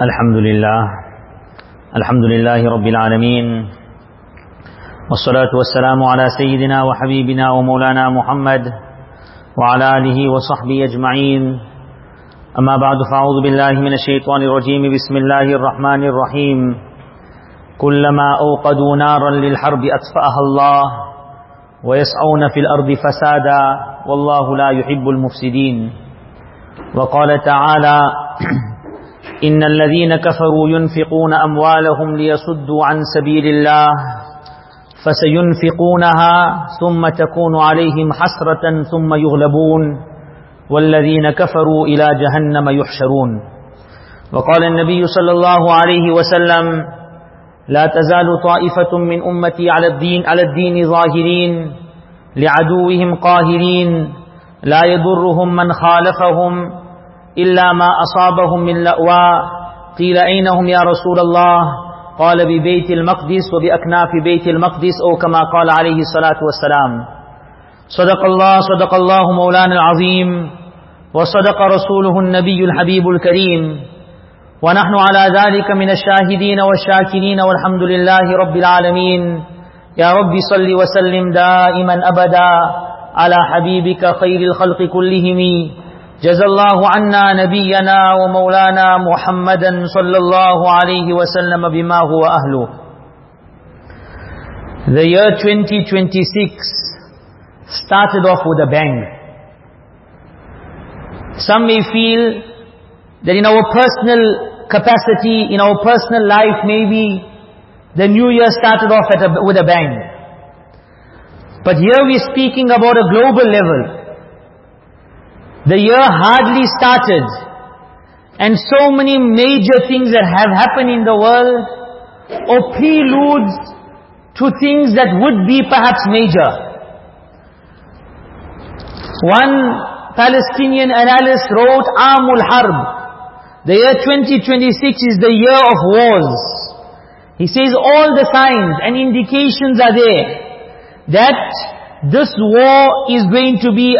الحمد لله الحمد لله رب العالمين والصلاة والسلام على سيدنا وحبيبنا ومولانا محمد وعلى آله وصحبه أجمعين أما بعد فأعوذ بالله من الشيطان الرجيم بسم الله الرحمن الرحيم كلما أوقدوا نارا للحرب أطفأها الله ويسعون في الأرض فسادا والله لا يحب المفسدين وقال تعالى إن الذين كفروا ينفقون أموالهم ليصدوا عن سبيل الله فسينفقونها ثم تكون عليهم حسرة ثم يغلبون والذين كفروا إلى جهنم يحشرون. وقال النبي صلى الله عليه وسلم لا تزال طائفة من أمتي على الدين على الدين ظاهرين لعدوهم قاهرين لا يضرهم من خالفهم إلا ما أصابهم من لأواء قيل أين هم يا رسول الله؟ قال ببيت المقدس وبأكناف بيت المقدس أو كما قال عليه الصلاة والسلام. صدق الله صدق الله مولانا العظيم. وصدق رسوله النبي الحبيب الكريم. ونحن على ذلك من الشاهدين والشاكرين والحمد لله رب العالمين. يا رب صل وسلم دائما أبدا على حبيبك خير الخلق كلهم. جزى الله عنا نبينا ومولانا محمدا صلى الله عليه وسلم بما هو أهله The year 2026 started off with a bang. Some may feel that in our personal capacity, in our personal life, maybe the new year started off a, with a bang. But here we're speaking about a global level. The year hardly started, and so many major things that have happened in the world, or preludes to things that would be perhaps major. One Palestinian analyst wrote, Amul Harb. The year 2026 is the year of wars. He says all the signs and indications are there that this war is going to be,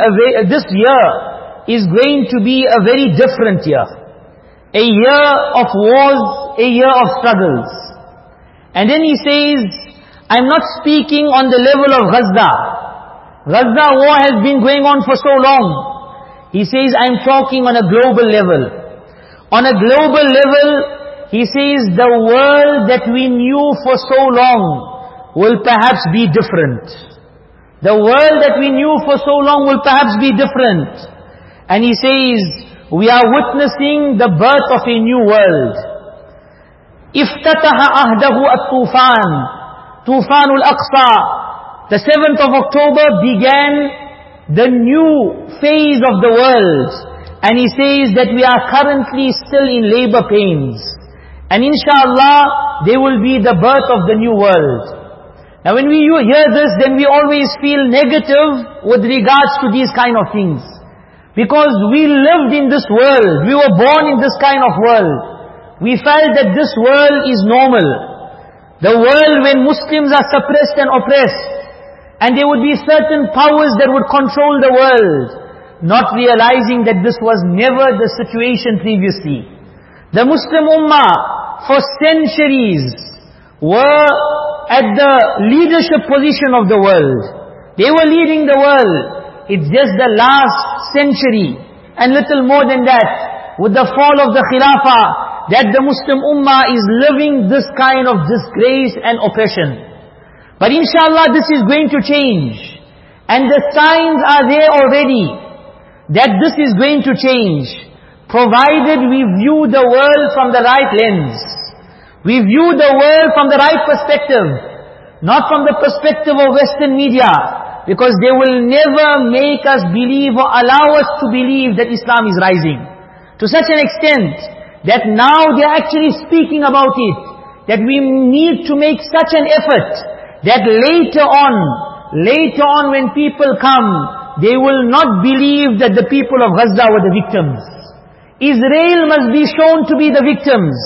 this year is going to be a very different year. A year of wars, a year of struggles. And then he says, I'm not speaking on the level of Gaza. Gaza war has been going on for so long. He says, I'm talking on a global level. On a global level, he says, the world that we knew for so long will perhaps be different. The world that we knew for so long will perhaps be different. And he says, we are witnessing the birth of a new world. افتتح عهده الطوفان طوفان الأقصى The 7th of October began the new phase of the world. And he says that we are currently still in labor pains. And inshallah, there will be the birth of the new world. Now when we hear this, then we always feel negative with regards to these kind of things. Because we lived in this world, we were born in this kind of world. We felt that this world is normal. The world when Muslims are suppressed and oppressed. And there would be certain powers that would control the world. Not realizing that this was never the situation previously. The Muslim Ummah, for centuries, were at the leadership position of the world. They were leading the world. It's just the last century, and little more than that, with the fall of the Khilafah, that the Muslim Ummah is living this kind of disgrace and oppression. But inshallah this is going to change. And the signs are there already that this is going to change. Provided we view the world from the right lens. We view the world from the right perspective. Not from the perspective of Western media. Because they will never make us believe or allow us to believe that Islam is rising. To such an extent that now they are actually speaking about it. That we need to make such an effort that later on, later on when people come, they will not believe that the people of Gaza were the victims. Israel must be shown to be the victims.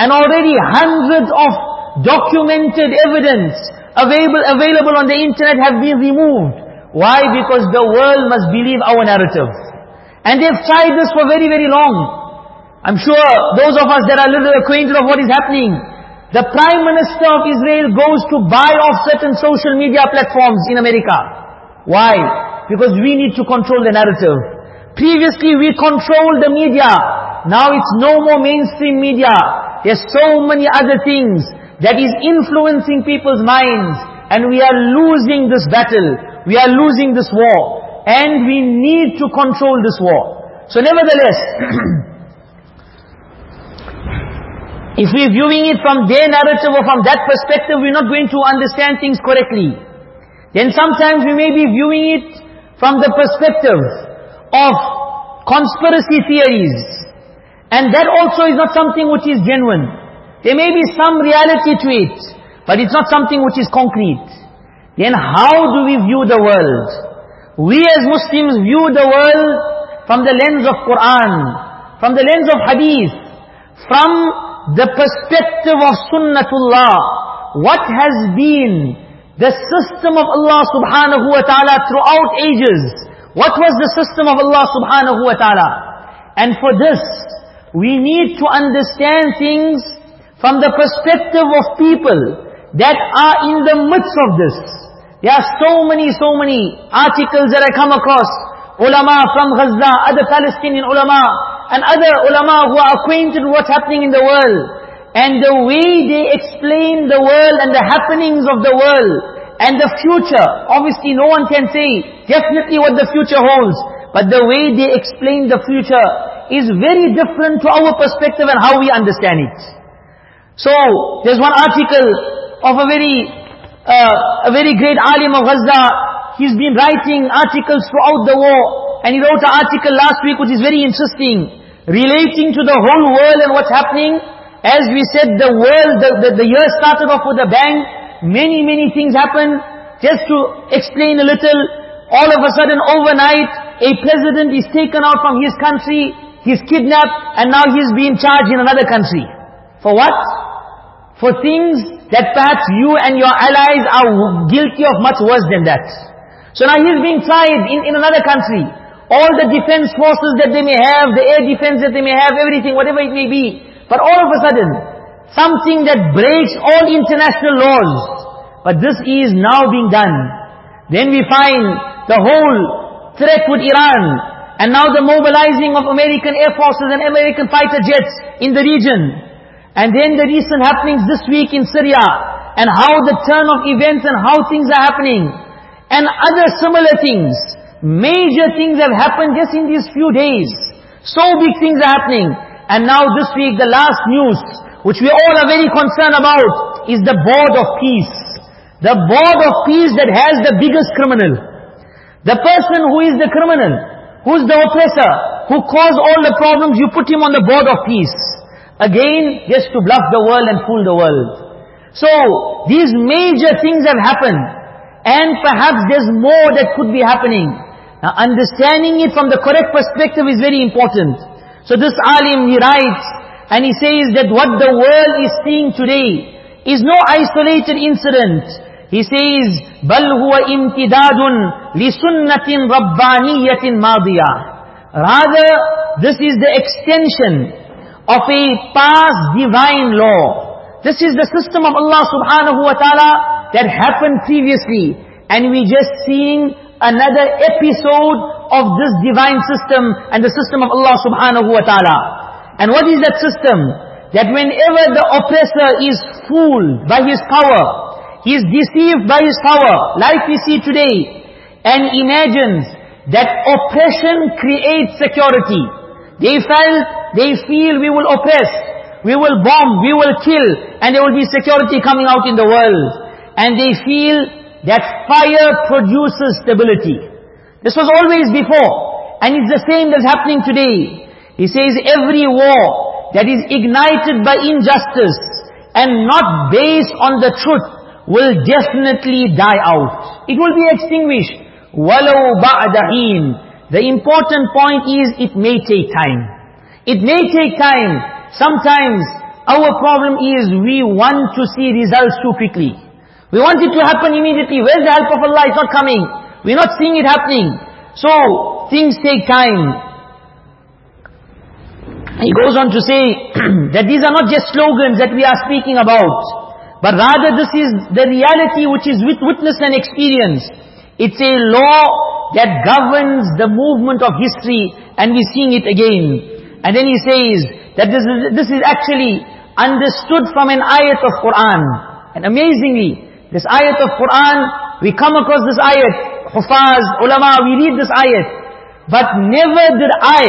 And already hundreds of documented evidence available, available on the internet have been removed. Why? Because the world must believe our narrative. And they've tried this for very, very long. I'm sure those of us that are a little acquainted of what is happening, the Prime Minister of Israel goes to buy off certain social media platforms in America. Why? Because we need to control the narrative. Previously we controlled the media. Now it's no more mainstream media. There's so many other things that is influencing people's minds. And we are losing this battle. We are losing this war. And we need to control this war. So nevertheless, if we're viewing it from their narrative or from that perspective, we're not going to understand things correctly. Then sometimes we may be viewing it from the perspective of conspiracy theories. And that also is not something which is genuine. There may be some reality to it, but it's not something which is concrete. Then how do we view the world? We as Muslims view the world from the lens of Quran, from the lens of Hadith, from the perspective of Sunnatullah. What has been the system of Allah subhanahu wa ta'ala throughout ages? What was the system of Allah subhanahu wa ta'ala? And for this, we need to understand things from the perspective of people that are in the midst of this. There are so many, so many articles that I come across. Ulama from Gaza, other Palestinian ulama, and other ulama who are acquainted with what's happening in the world. And the way they explain the world and the happenings of the world, and the future, obviously no one can say definitely what the future holds. But the way they explain the future is very different to our perspective and how we understand it. So, there's one article of a very, uh, a very great alim of Gaza. He's been writing articles throughout the war. And he wrote an article last week which is very interesting. Relating to the whole world and what's happening. As we said, the world, the, the, the year started off with a bang. Many, many things happened. Just to explain a little, all of a sudden overnight, a president is taken out from his country, he's kidnapped, and now he's being charged in another country. For what? for things that perhaps you and your allies are guilty of much worse than that. So now he's being tried in, in another country. All the defense forces that they may have, the air defense that they may have, everything, whatever it may be. But all of a sudden, something that breaks all international laws. But this is now being done. Then we find the whole threat with Iran. And now the mobilizing of American air forces and American fighter jets in the region. And then the recent happenings this week in Syria, and how the turn of events and how things are happening, and other similar things. Major things have happened just in these few days. So big things are happening. And now this week, the last news, which we all are very concerned about, is the board of peace. The board of peace that has the biggest criminal. The person who is the criminal, who is the oppressor, who caused all the problems, you put him on the board of peace. Again, just to bluff the world and fool the world. So, these major things have happened. And perhaps there's more that could be happening. Now, understanding it from the correct perspective is very important. So this alim, he writes, and he says that what the world is seeing today is no isolated incident. He says, بَلْ هُوَ إِمْتِدَادٌ لِسُنَّةٍ رَبَّانِيَّةٍ مَاضِيَةٍ Rather, this is the extension of a past divine law. This is the system of Allah subhanahu wa ta'ala that happened previously. And we just seeing another episode of this divine system and the system of Allah subhanahu wa ta'ala. And what is that system? That whenever the oppressor is fooled by his power, he is deceived by his power, like we see today, and imagines that oppression creates security. They felt, they feel we will oppress, we will bomb, we will kill, and there will be security coming out in the world. And they feel that fire produces stability. This was always before, and it's the same that's happening today. He says every war that is ignited by injustice and not based on the truth will definitely die out. It will be extinguished. وَلَوْ بَعْدَ حِينٍ the important point is it may take time. It may take time. Sometimes our problem is we want to see results too quickly. We want it to happen immediately. Where's the help of Allah? It's not coming. We're not seeing it happening. So, things take time. He goes on to say that these are not just slogans that we are speaking about, but rather this is the reality which is with witness and experience. It's a law that governs the movement of history and we're seeing it again. And then he says that this is, this is actually understood from an ayat of Quran. And amazingly, this ayat of Quran, we come across this ayat, Hufaz, ulama, we read this ayat. But never did I,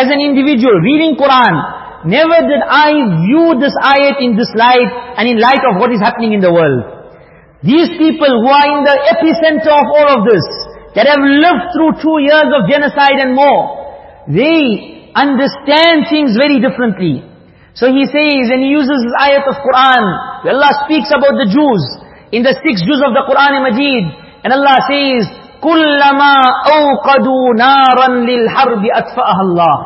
as an individual reading Quran, never did I view this ayat in this light and in light of what is happening in the world. These people who are in the epicenter of all of this, that have lived through two years of genocide and more, they understand things very differently. So he says, and he uses the ayat of Quran, Allah speaks about the Jews, in the six Juz of the Quran and Majid, and Allah says, كُلَّمَا أَوْقَدُوا نَارًا لِلْحَرْبِ أَطْفَأَهَا اللَّهِ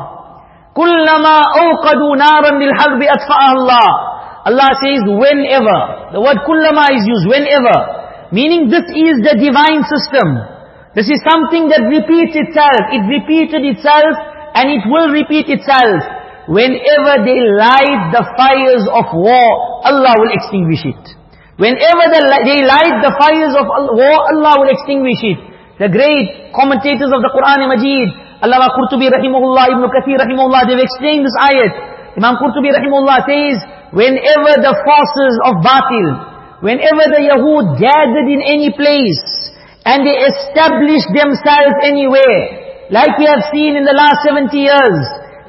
كُلَّمَا أَوْقَدُوا نَارًا لِلْحَرْبِ أَطْفَأَهَا اللَّهِ Allah says whenever. The word kullama is used whenever. Meaning this is the divine system. This is something that repeats itself. It repeated itself and it will repeat itself. Whenever they light the fires of war Allah will extinguish it. Whenever they light the fires of war Allah will extinguish it. The great commentators of the Quran and Majid, Allama Qurtubi rahimahullah, Ibn Kathir rahimahullah, they've explained this ayat. Imam Qurtubi rahimahullah says, whenever the forces of batil, whenever the Yahud gathered in any place, and they established themselves anywhere, like we have seen in the last 70 years,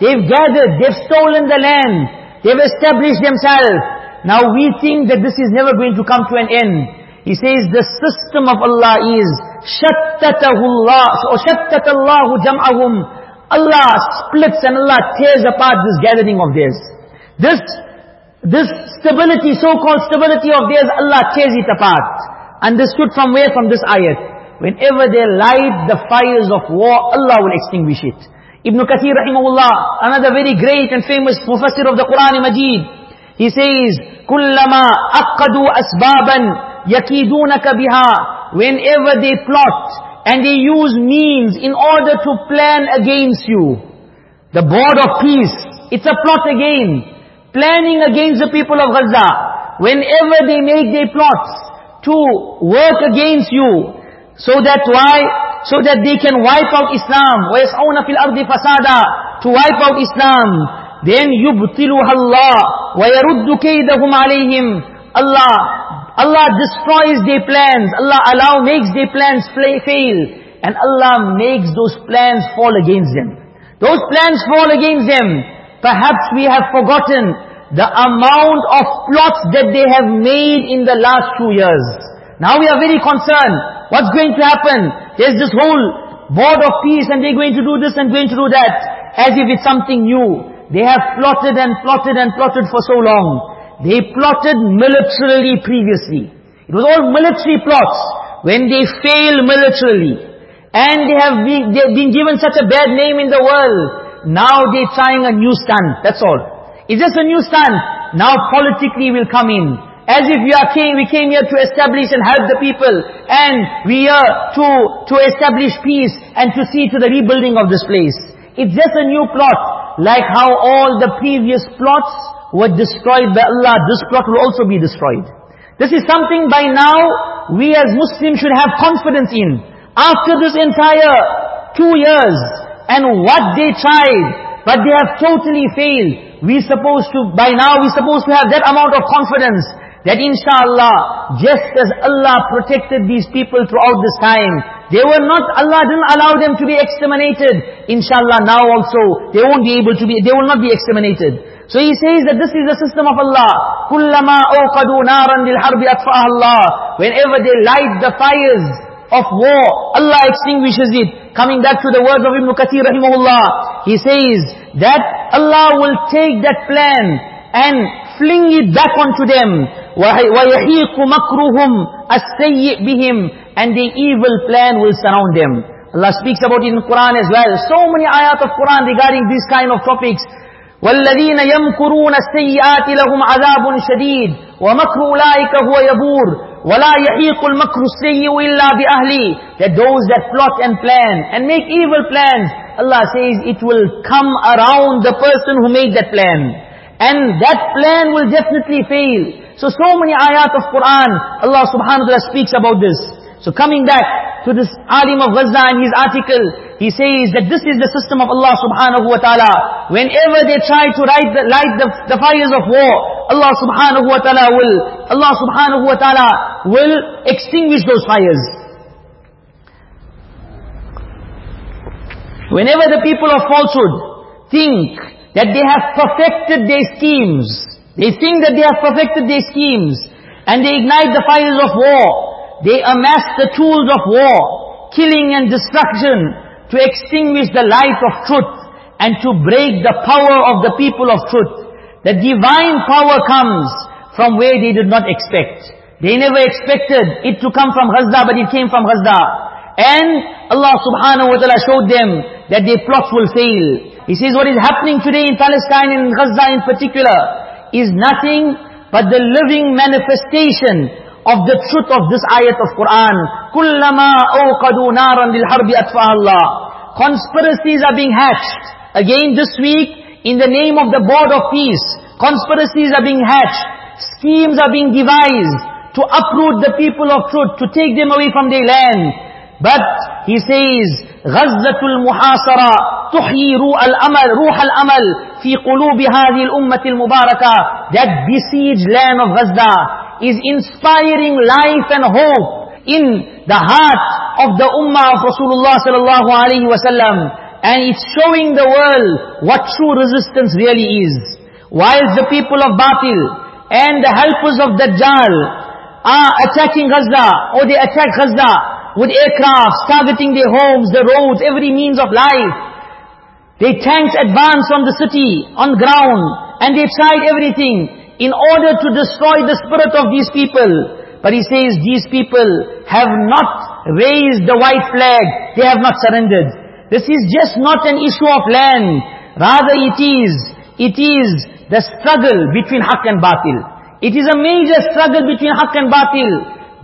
they've gathered, they've stolen the land, they've established themselves. Now we think that this is never going to come to an end. He says the system of Allah is شَتَّتَهُ اللَّهُ or شَتَّتَ اللَّهُ جَمْعَهُمْ Allah splits and Allah tears apart this gathering of theirs. This, this stability, so-called stability of theirs, Allah tears it apart. Understood from where? From this ayat. Whenever they light the fires of war, Allah will extinguish it. Ibn Kathir rahimahullah, another very great and famous mufassir of the Quran Majid, he says, كُلَّمَا أَقَّدُوا أَسْبَابًا يَكِيدُونَكَ بِهَا Whenever they plot and they use means in order to plan against you. The board of peace, it's a plot again. Planning against the people of Gaza. Whenever they make their plots to work against you, so that why? So that they can wipe out Islam. وَيَسْعُونَ فِي الْأَرْضِ فَسَادًا To wipe out Islam. Then يُبْتِلُهَا اللَّهُ وَيَرُدُّ كَيْدَهُمْ عَلَيْهِمْ Allah Allah destroys their plans. Allah allow, makes their plans fail. And Allah makes those plans fall against them. Those plans fall against them. Perhaps we have forgotten the amount of plots that they have made in the last two years. Now we are very concerned. What's going to happen? There's this whole board of peace and they're going to do this and going to do that. As if it's something new. They have plotted and plotted and plotted for so long. They plotted militarily previously. It was all military plots. When they fail militarily, and they have been, they've been given such a bad name in the world, now they're trying a new stand, that's all. It's just a new stand. Now politically will come in. As if we are came, we came here to establish and help the people. And we are to, to establish peace and to see to the rebuilding of this place. It's just a new plot. Like how all the previous plots were destroyed by Allah, this plot will also be destroyed. This is something by now we as Muslims should have confidence in. After this entire two years and what they tried, but they have totally failed. We supposed to, by now we supposed to have that amount of confidence that inshallah, just as Allah protected these people throughout this time, they were not, Allah didn't allow them to be exterminated. Inshallah now also, they won't be able to be, they will not be exterminated. So he says that this is the system of Allah. كُلَّمَا أَوْقَدُوا نَارًا لِلْحَرْبِ أَطْفَأَهَا اللَّهِ Whenever they light the fires of war, Allah extinguishes it. Coming back to the words of Ibn Kathir rahimahullah, he says that Allah will take that plan and fling it back onto them. وَيَحِيقُ مَكْرُهُمْ السَّيِّئِ بِهِمْ And the evil plan will surround them. Allah speaks about it in Quran as well. So many ayat of Quran regarding these kind of topics. والذين يمكرون السيئات لهم عذاب شديد ومكر أولئك هو يبور ولا يحيق المكر السيء إلا بأهلي that those that plot and plan and make evil plans Allah says it will come around the person who made that plan. And that plan will definitely fail. So, so many ayat of Quran, Allah subhanahu wa ta'ala speaks about this. So coming back to this alim of Gaza and his article, he says that this is the system of Allah subhanahu wa ta'ala. Whenever they try to light the, light the, the fires of war, Allah subhanahu wa ta'ala will, Allah subhanahu wa ta'ala will extinguish those fires. Whenever the people of falsehood think that they have perfected their schemes, they think that they have perfected their schemes, and they ignite the fires of war, they amass the tools of war, killing and destruction, to extinguish the light of truth, and to break the power of the people of truth. The divine power comes from where they did not expect. They never expected it to come from Gaza, but it came from Gaza. And Allah subhanahu wa ta'ala showed them that their plots will fail. He says what is happening today in Palestine and in Gaza in particular is nothing but the living manifestation of the truth of this ayat of Quran. كُلَّمَا أَوْقَدُوا نَارًا لِلْحَرْبِ أَطْفَاهَ اللَّهِ Conspiracies are being hatched. Again this week, in the name of the board of peace, conspiracies are being hatched Schemes are being devised to uproot the people of truth, to take them away from their land. But he says, غزة المحاصرة تحيي روح الأمل روح الأمل في قلوب هذه الأمة المباركة that besieged land of Gaza is inspiring life and hope in the heart of the ummah of Rasulullah sallallahu alaihi wasallam and it's showing the world what true resistance really is whilst the people of Batil and the helpers of Dajjal are attacking Gaza or they attack Gaza with aircrafts targeting their homes, their roads, every means of life. Their tanks advance from the city on ground and they tried everything in order to destroy the spirit of these people. But he says these people have not raised the white flag. They have not surrendered. This is just not an issue of land. Rather it is, it is the struggle between haq and batil. It is a major struggle between haq and batil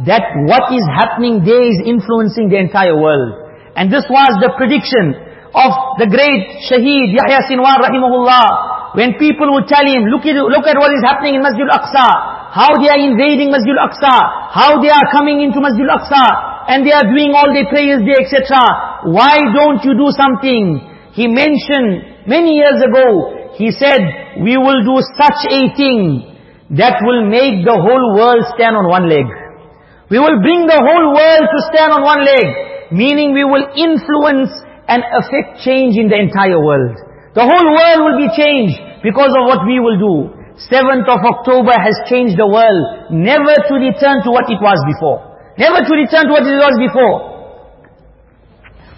that what is happening there is influencing the entire world. And this was the prediction of the great Shaheed Yahya Sinwar rahimahullah. When people would tell him, look at, look at what is happening in Masjid al-Aqsa, how they are invading Masjid al-Aqsa, how they are coming into Masjid al-Aqsa, and they are doing all their prayers there, etc. Why don't you do something? He mentioned many years ago, he said, we will do such a thing that will make the whole world stand on one leg. We will bring the whole world to stand on one leg, meaning we will influence and affect change in the entire world. The whole world will be changed because of what we will do. 7th of October has changed the world, never to return to what it was before. Never to return to what it was before.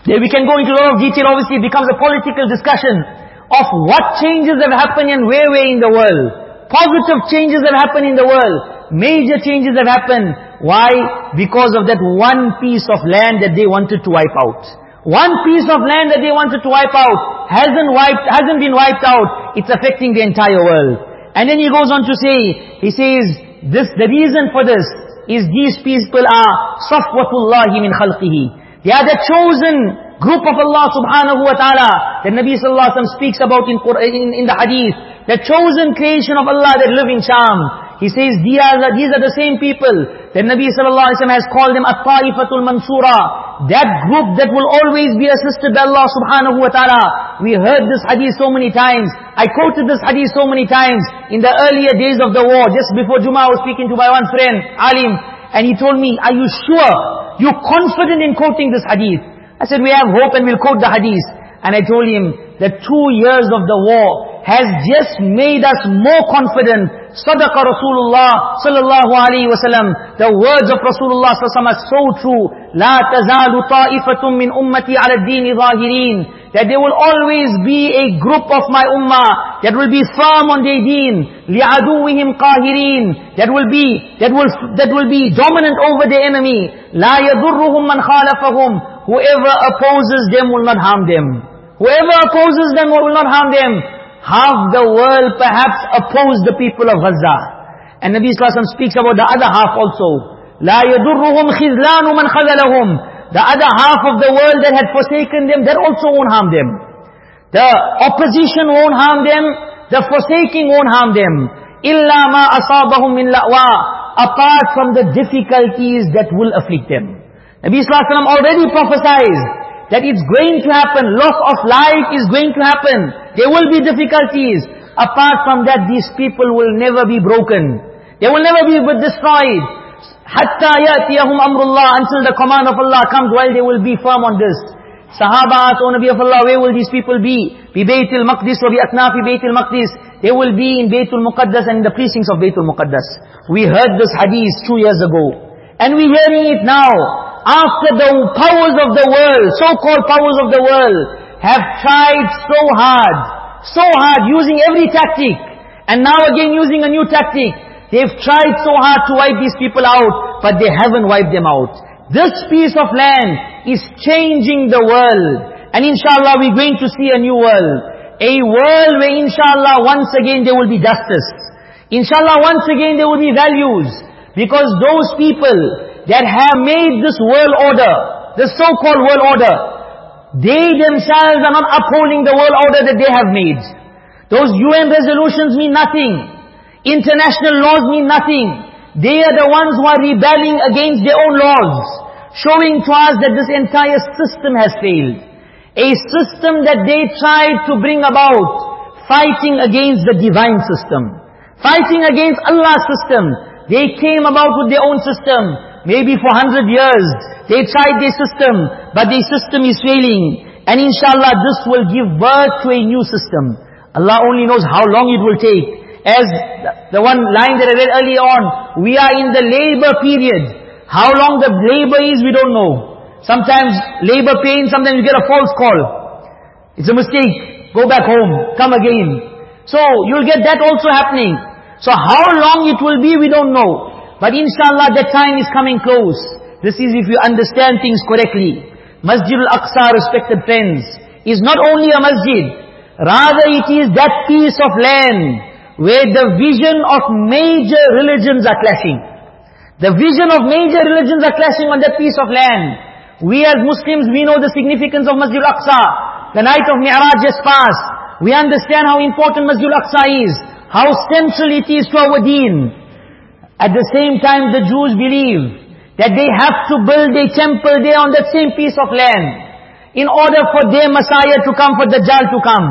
We can go into a lot of detail, obviously it becomes a political discussion of what changes have happened and where we're in the world. Positive changes have happened in the world. Major changes have happened. Why? Because of that one piece of land that they wanted to wipe out. One piece of land that they wanted to wipe out hasn't wiped, hasn't been wiped out. It's affecting the entire world. And then he goes on to say, he says, this, the reason for this is these people are safwatullahi min khalqihi. They are the chosen group of Allah subhanahu wa ta'ala. The Nabi sallallahu alaihi wasallam speaks about in, in, in the hadith. The chosen creation of Allah that live in Sham. He says, these are, the, these are the same people that Nabi sallallahu alaihi wasallam has called them at-ta'ifatul mansura. That group that will always be assisted by Allah subhanahu wa ta'ala. We heard this hadith so many times. I quoted this hadith so many times in the earlier days of the war. Just before Juma I was speaking to my one friend, Alim, and he told me, are you sure? You're confident in quoting this hadith? I said, we have hope and we'll quote the hadith. And I told him, the two years of the war has just made us more confident صدق رسول الله صلى الله عليه وسلم the words of Rasulullah صلى الله عليه وسلم are so true لا تزال طائفة من أمتي على الدين ظاهرين that there will always be a group of my ummah that will be firm on their deen لعدوهم قاهرين that will be that will that will be dominant over the enemy لا يضرهم من خالفهم whoever opposes them will not harm them whoever opposes them will not harm them half the world perhaps oppose the people of Gaza. And Nabi Sallallahu speaks about the other half also. لا يضرهم خذلان من خذلهم the other half of the world that had forsaken them, that also won't harm them. The opposition won't harm them, the forsaking won't harm them. إِلَّا مَا أَصَابَهُمْ مِنْ لَأْوَى Apart from the difficulties that will afflict them. Nabi Sallallahu already prophesied that it's going to happen, loss of life is going to happen. There will be difficulties. Apart from that, these people will never be broken. They will never be destroyed. Hatta yatiyahum amrullah until the command of Allah comes while they will be firm on this. Sahaba asked, O Nabi of Allah, where will these people be? Bi Baytul Maqdis wa bi aknafi Baytul Maqdis. They will be in Baytul Muqaddas and in the precincts of Baytul Muqaddas. We heard this hadith two years ago. And we're hearing it now. After the powers of the world, so-called powers of the world, have tried so hard, so hard, using every tactic. And now again using a new tactic. They've tried so hard to wipe these people out, but they haven't wiped them out. This piece of land is changing the world. And inshallah we're going to see a new world. A world where inshallah once again there will be justice. Inshallah once again there will be values. Because those people that have made this world order, the so-called world order, they themselves are not upholding the world order that they have made. Those UN resolutions mean nothing. International laws mean nothing. They are the ones who are rebelling against their own laws, showing to us that this entire system has failed. A system that they tried to bring about, fighting against the divine system. Fighting against Allah's system. They came about with their own system. Maybe for hundred years, they tried their system, but their system is failing. And inshallah, this will give birth to a new system. Allah only knows how long it will take. As the one line that I read earlier on, we are in the labor period. How long the labor is, we don't know. Sometimes labor pain, sometimes you get a false call. It's a mistake. Go back home. Come again. So, you'll get that also happening. So how long it will be, we don't know. But inshallah, that time is coming close. This is if you understand things correctly. Masjid al-Aqsa, respected friends, is not only a masjid. Rather, it is that piece of land where the vision of major religions are clashing. The vision of major religions are clashing on that piece of land. We as Muslims, we know the significance of Masjid al-Aqsa. The night of Mi'raj just passed. We understand how important Masjid al-Aqsa is. How central it is to our deen. At the same time, the Jews believe that they have to build a temple there on that same piece of land. In order for their Messiah to come, for Dajjal to come.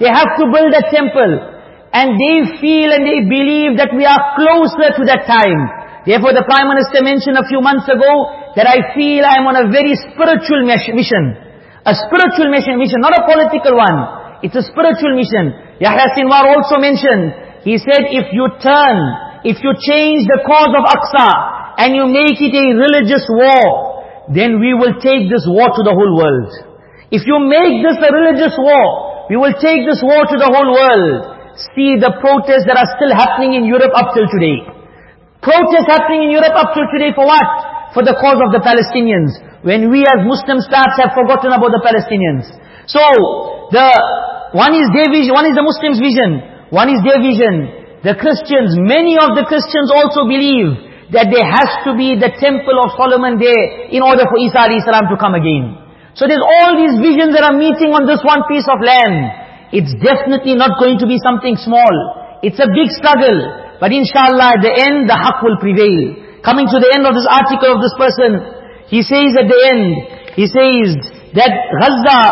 They have to build a temple. And they feel and they believe that we are closer to that time. Therefore the Prime Minister mentioned a few months ago that I feel I am on a very spiritual mission. A spiritual mission, mission, not a political one. It's a spiritual mission. Yahya Sinwar also mentioned, he said if you turn, if you change the cause of Aqsa and you make it a religious war, then we will take this war to the whole world. If you make this a religious war, we will take this war to the whole world see the protests that are still happening in Europe up till today. Protests happening in Europe up till today for what? For the cause of the Palestinians. When we as Muslims perhaps have forgotten about the Palestinians. So, the, one is their vision, one is the Muslims' vision, one is their vision. The Christians, many of the Christians also believe that there has to be the temple of Solomon there in order for Isa salam to come again. So there's all these visions that are meeting on this one piece of land. It's definitely not going to be something small. It's a big struggle. But inshallah, at the end, the haqq will prevail. Coming to the end of this article of this person, he says at the end, he says that Gaza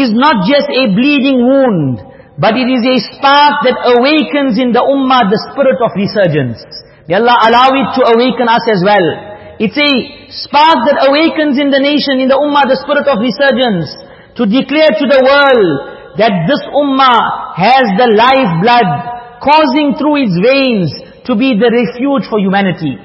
is not just a bleeding wound, but it is a spark that awakens in the ummah the spirit of resurgence. May Allah allow it to awaken us as well. It's a spark that awakens in the nation, in the ummah, the spirit of resurgence, to declare to the world that this ummah has the lifeblood causing through its veins to be the refuge for humanity.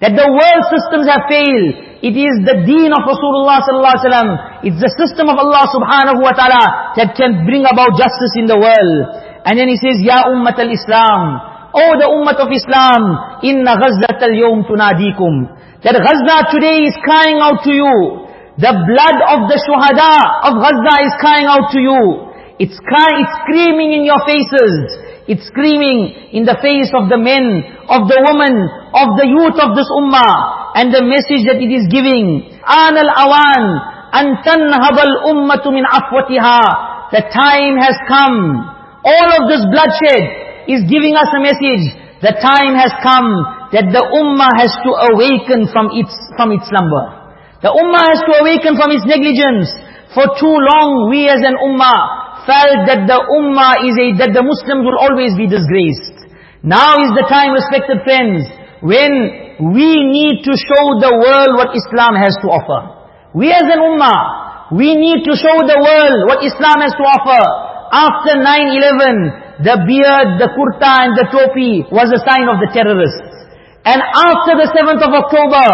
That the world systems have failed. It is the deen of Rasulullah sallallahu alaihi wasallam. It's the system of Allah subhanahu wa ta'ala that can bring about justice in the world. And then he says, Ya ummat al-Islam. Oh the ummah of Islam. Inna ghazlat al-yawm tunadikum. That Gaza today is crying out to you. The blood of the shuhada of Gaza is crying out to you. It's crying, it's screaming in your faces. It's screaming in the face of the men, of the women, of the youth of this ummah. and the message that it is giving. آن الأوان أن تنهب الأمة من عفوتها. The time has come. All of this bloodshed is giving us a message. The time has come that the ummah has to awaken from its, from its slumber. The ummah has to awaken from its negligence. For too long we as an ummah felt that the ummah is a, that the Muslims will always be disgraced. Now is the time, respected friends, when we need to show the world what Islam has to offer. We as an ummah, we need to show the world what Islam has to offer. After 9-11, the beard, the kurta and the topi was a sign of the terrorists. And after the 7th of October,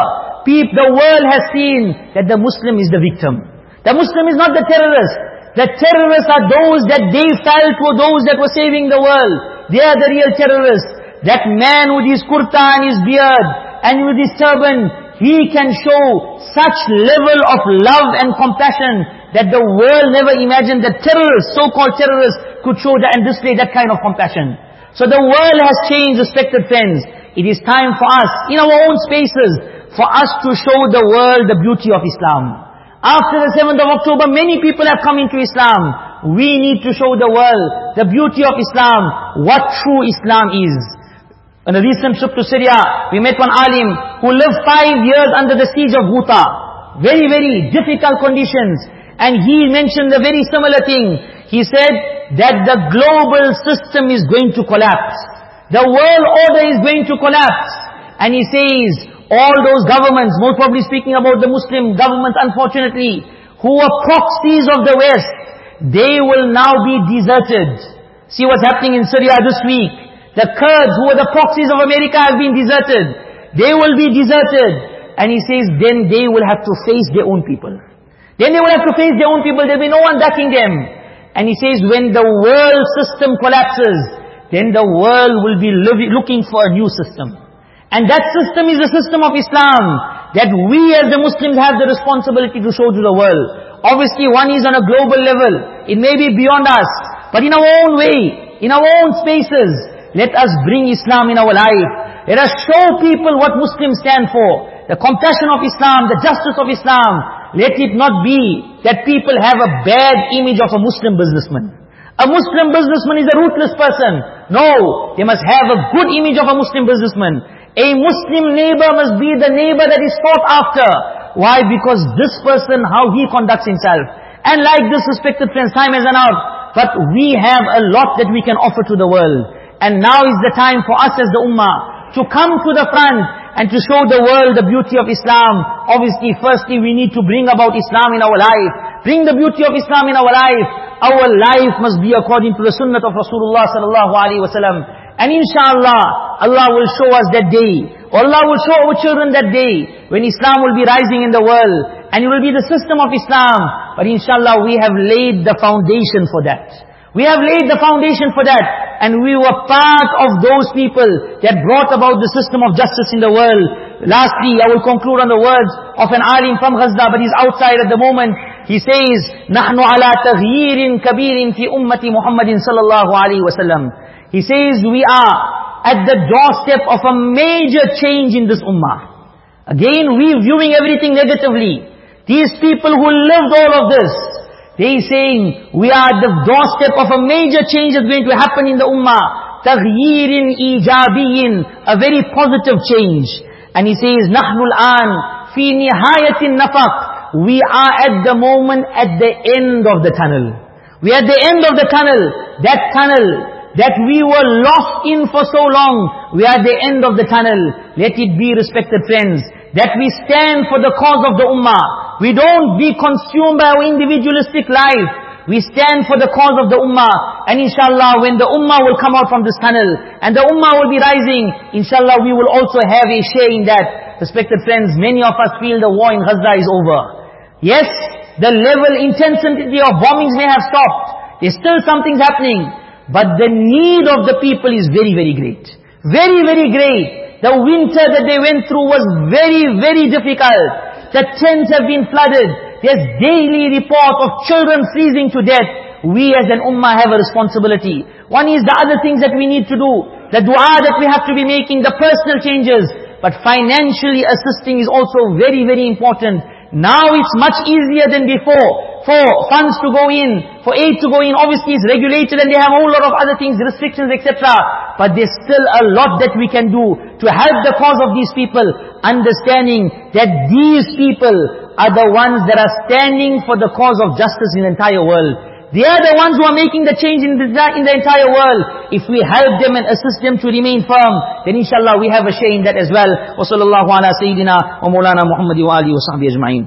the world has seen that the Muslim is the victim. The Muslim is not the terrorist. The terrorists are those that they felt were those that were saving the world. They are the real terrorists. That man with his kurta and his beard and with his turban, he can show such level of love and compassion that the world never imagined that terrorists, so-called terrorists, could show that and display that kind of compassion. So the world has changed, respected friends. It is time for us, in our own spaces, for us to show the world the beauty of Islam. After the 7th of October, many people have come into Islam. We need to show the world the beauty of Islam, what true Islam is. On a recent trip to Syria, we met one alim who lived five years under the siege of Ghouta. Very, very difficult conditions. And he mentioned a very similar thing. He said that the global system is going to collapse. The world order is going to collapse. And he says, all those governments, most probably speaking about the Muslim governments unfortunately, who were proxies of the West, they will now be deserted. See what's happening in Syria this week. The Kurds who were the proxies of America have been deserted. They will be deserted. And he says, then they will have to face their own people. Then they will have to face their own people. There will be no one backing them. And he says, when the world system collapses, then the world will be looking for a new system. And that system is the system of Islam. That we as the Muslims have the responsibility to show to the world. Obviously one is on a global level. It may be beyond us. But in our own way, in our own spaces, let us bring Islam in our life. Let us show people what Muslims stand for. The compassion of Islam, the justice of Islam. Let it not be that people have a bad image of a Muslim businessman. A Muslim businessman is a ruthless person. No, they must have a good image of a Muslim businessman. A Muslim neighbor must be the neighbor that is sought after. Why? Because this person, how he conducts himself. And like this respected friends, time run out. But we have a lot that we can offer to the world. And now is the time for us as the ummah to come to the front and to show the world the beauty of Islam. Obviously, firstly, we need to bring about Islam in our life. Bring the beauty of Islam in our life. Our life must be according to the sunnah of Rasulullah sallallahu alaihi wasallam. And inshallah, Allah will show us that day. Allah will show our children that day when Islam will be rising in the world and it will be the system of Islam. But inshallah, we have laid the foundation for that. We have laid the foundation for that. And we were part of those people that brought about the system of justice in the world. Lastly, I will conclude on the words of an alim from Gaza, but he's outside at the moment. He says, نَحْنُ عَلَى تَغْيِيرٍ كَبِيرٍ فِي أُمَّةِ مُحَمَّدٍ صَلَى اللَّهُ عَلَيْهِ وَسَلَّمٍ He says we are at the doorstep of a major change in this ummah. Again, we viewing everything negatively. These people who lived all of this, they saying, we are at the doorstep of a major change that's going to happen in the ummah. تغيير إيجابي, a very positive change. And he says, نحن الآن في نهاية النفق. We are at the moment at the end of the tunnel. We are at the end of the tunnel. That tunnel that we were lost in for so long, we are at the end of the tunnel. Let it be, respected friends, that we stand for the cause of the ummah. We don't be consumed by our individualistic life. We stand for the cause of the ummah. And inshallah, when the ummah will come out from this tunnel, and the ummah will be rising, inshallah, we will also have a share in that. Respected friends, many of us feel the war in Gaza is over. Yes, the level, intensity of bombings may have stopped. There's still something happening. But the need of the people is very, very great. Very, very great. The winter that they went through was very, very difficult. The tents have been flooded. There's daily report of children freezing to death. We as an ummah have a responsibility. One is the other things that we need to do. The dua that we have to be making, the personal changes. But financially assisting is also very, very important. Now it's much easier than before for funds to go in, for aid to go in. Obviously it's regulated and they have a whole lot of other things, restrictions, etc. But there's still a lot that we can do to help the cause of these people, understanding that these people are the ones that are standing for the cause of justice in the entire world. They are the ones who are making the change in the, in the entire world. If we help them and assist them to remain firm, then inshallah we have a share in that as well. وصلى الله على سيدنا ومولانا محمد وآله وصحبه أجمعين